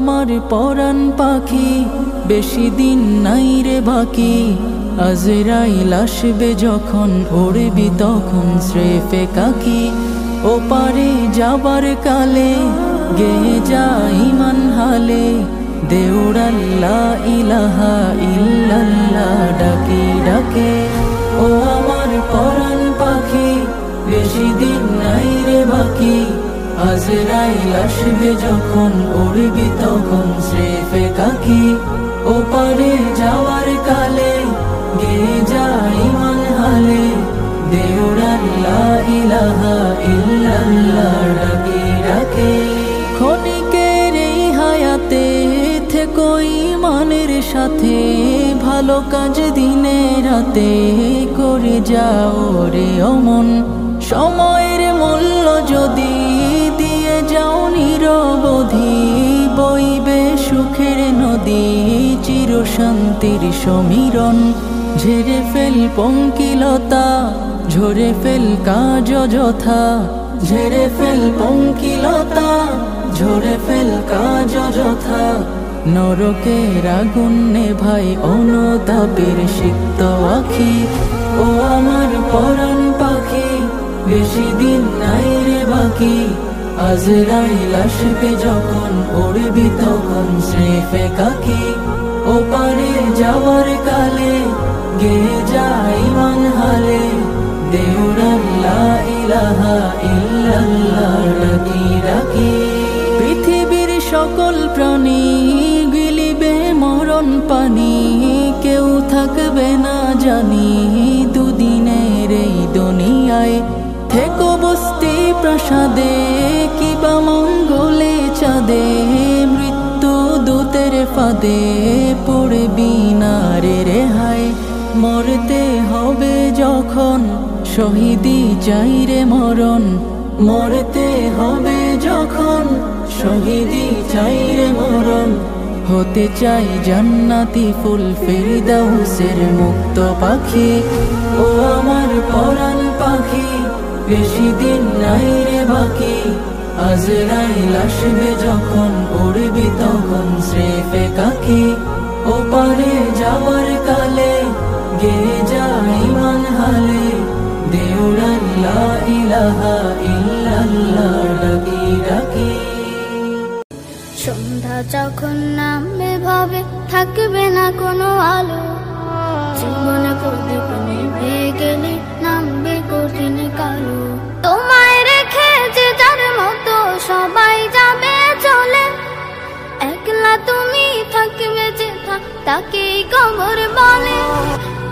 আমার পরাণ পাখি, বেশি দিন নাই রে বাকি। আজরাইল আসবে যখন উড়বি তখন স্রেফে কাকি। ও পারে যাবার কালে গে যা ইমান হালে। দেউড়াল্লা ইলাহা ইল্লাল্লাহ ডাকি, ডাকে। ও আমার পরাণ পাখি, বেশি দিন নাই রে বাকি। আজরাইল আসবে যখন উড়বি তখন স্রেফে কাকি। ও পারে যাওয়ার কালে গে যাই ইমান হালে হায়াতে সাথে। ভালো কাজ দিনে রাতে করে যাও রে অমন। সময়ের মূল্য যদি শান্তির সমীরণ ঝেড়ে ফেল পঙ্কিলতা, ঝরে ফেল কাজ যথা, ঝেড়ে ফেল পঙ্কিলতা, ঝরে ফেল কাজ যথা। নরকের আগুন ভাই অনুতাপের সিক্ত আখি, ও আমার পরাণ পাখি, বেশি দিন নাই রে বাকি। আজরাইল আসবে যখন উড়বি তখন স্রেফে কাকি, ও পারে যাওয়ার কালে গে যাই মান হালে দেউরাল্লা ইলাহা ইল্লাল্লাহ ডাকি। পৃথিবীর সকল প্রাণী গিলিবে মরণ পানি, কেউ থাকবে না জানি দুদিনের এই দুনিয়ায়। প্রাসাদে, কিবা মঙ্গলে চাঁদে, মৃত্যু দূতের ফাঁদে পড়বি না রে রেহাই। মরতে হবে যখন শহীদি চাই রে মরণ। মরতে হবে যখন শহীদি চাই রে মরণ। হতে চাই জান্নাতি ফুল, ফেরিদাউসের মুক্ত পাখি। ও বেশি দিন নাই রে বাকি। আজরাইল আসবে যখন উড়বি তখন স্রেফে কাকি। ও পারে যাওয়ার কালে গে যাই মান হালে দেউরাল্লা সন্ধ্যা যখন নামবে ভাবে, থাকবে না কোনো আলো। জীবনে প্রদীপ গেলে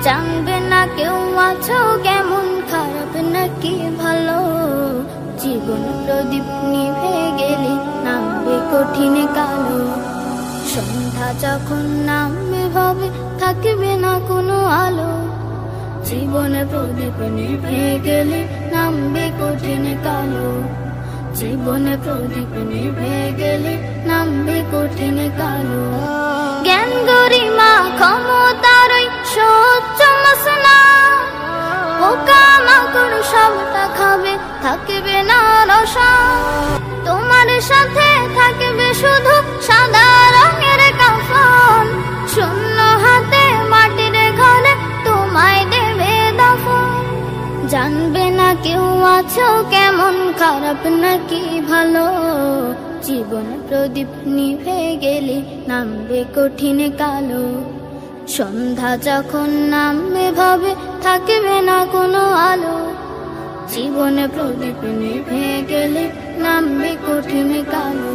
জানবে না কেউ আছো কেমন? খারাপ নাকি ভালো? জীবন প্রদীপ নিভে গেলে নামবে কঠিন কালো। সন্ধ্যা যখন নামবে ভাবে, থাকবে না কোনো আলো। জীবনে প্রদীপ নিভে গেলে নামবে কঠিন কালো। জীবনে প্রদীপ নিভে গেলে নামবে কঠিন কালো। জ্ঞান গরিমা ক্ষমতার পোকা মাকড় সবটা খাবে, থাকবে না রসা। তোমার সাথে থাকবে শুধু সাদা রঙের কাফন। শূন্য হাতে মাটির ঘরে তোমায় দেবে দফন। জানবে না কেউ আছো কেমন, খারাপ নাকি ভালো। জীবন প্রদীপ নিভে গেলে নামবে কঠিন কালো। সন্ধ্যা যখন নামবে ভাবে, থাকবে না কোনো আলো। জীবনে প্রদীপ নিভে গেলে নামবে কঠিন কালো।